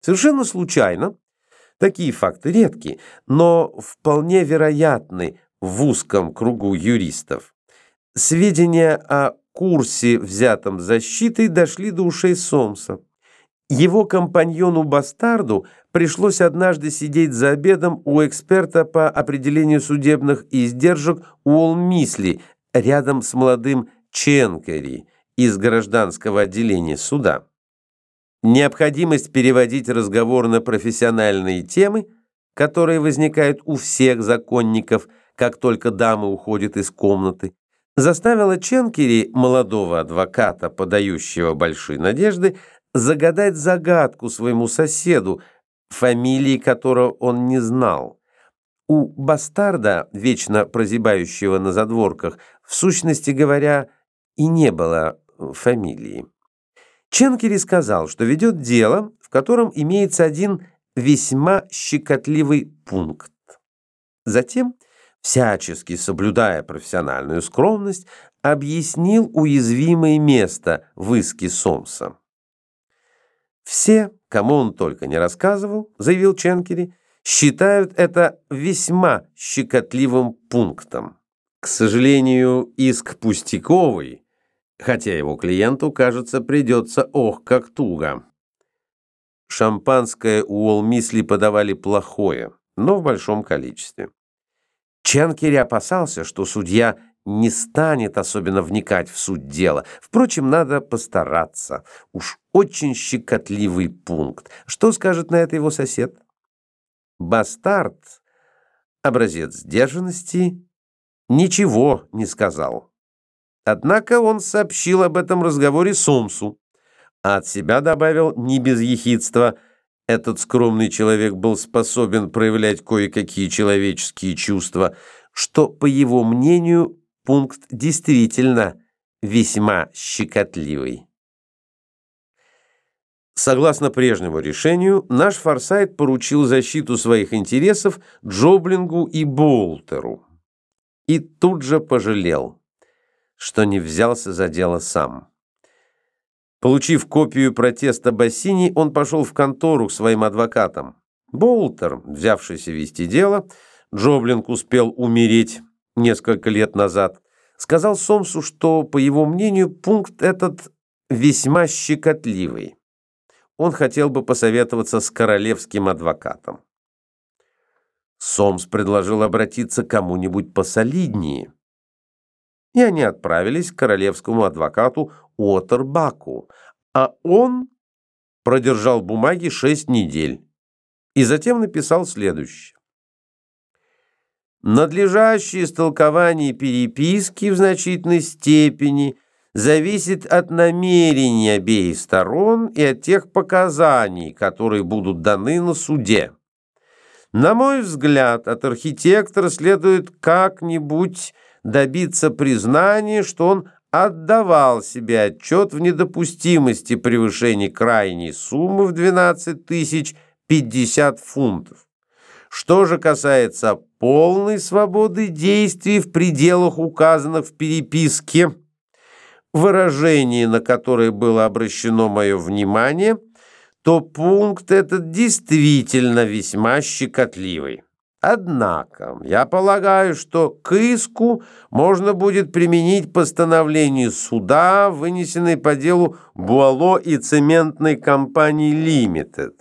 Совершенно случайно, такие факты редки, но вполне вероятны в узком кругу юристов. Сведения о курсе, взятом защитой, дошли до ушей Сомса. Его компаньону-бастарду пришлось однажды сидеть за обедом у эксперта по определению судебных издержек Уолл-Мисли рядом с молодым Ченкери из гражданского отделения суда. Необходимость переводить разговор на профессиональные темы, которые возникают у всех законников, как только дама уходит из комнаты, заставила Ченкери, молодого адвоката, подающего большие надежды, загадать загадку своему соседу, фамилии которого он не знал. У бастарда, вечно прозябающего на задворках, в сущности говоря, и не было фамилии. Ченкери сказал, что ведет дело, в котором имеется один весьма щекотливый пункт. Затем, всячески соблюдая профессиональную скромность, объяснил уязвимое место в иске Сомса. «Все, кому он только не рассказывал, — заявил Ченкери, — считают это весьма щекотливым пунктом. К сожалению, иск пустяковый, хотя его клиенту, кажется, придется ох, как туго». Шампанское у Уолмисли подавали плохое, но в большом количестве. Ченкери опасался, что судья не станет особенно вникать в суть дела. Впрочем, надо постараться. Уж очень щекотливый пункт. Что скажет на это его сосед? Бастард, образец сдержанности, ничего не сказал. Однако он сообщил об этом разговоре Сомсу, а от себя добавил не без ехидства – этот скромный человек был способен проявлять кое-какие человеческие чувства, что, по его мнению, пункт действительно весьма щекотливый. Согласно прежнему решению, наш Форсайт поручил защиту своих интересов Джоблингу и Болтеру. И тут же пожалел, что не взялся за дело сам. Получив копию протеста Бассини, он пошел в контору к своим адвокатам. Болтер, взявшийся вести дело, Джоблинг успел умереть несколько лет назад, сказал Сомсу, что, по его мнению, пункт этот весьма щекотливый. Он хотел бы посоветоваться с королевским адвокатом. Сомс предложил обратиться к кому-нибудь посолиднее и они отправились к королевскому адвокату Уотербаку, а он продержал бумаги шесть недель и затем написал следующее. Надлежащее истолкование переписки в значительной степени зависит от намерений обеих сторон и от тех показаний, которые будут даны на суде. На мой взгляд, от архитектора следует как-нибудь добиться признания, что он отдавал себе отчет в недопустимости превышения крайней суммы в 12 тысяч 50 фунтов. Что же касается полной свободы действий в пределах указанных в переписке, выражение, на которое было обращено мое внимание, то пункт этот действительно весьма щекотливый. Однако, я полагаю, что к иску можно будет применить постановление суда, вынесенное по делу Буало и цементной компании «Лимитед».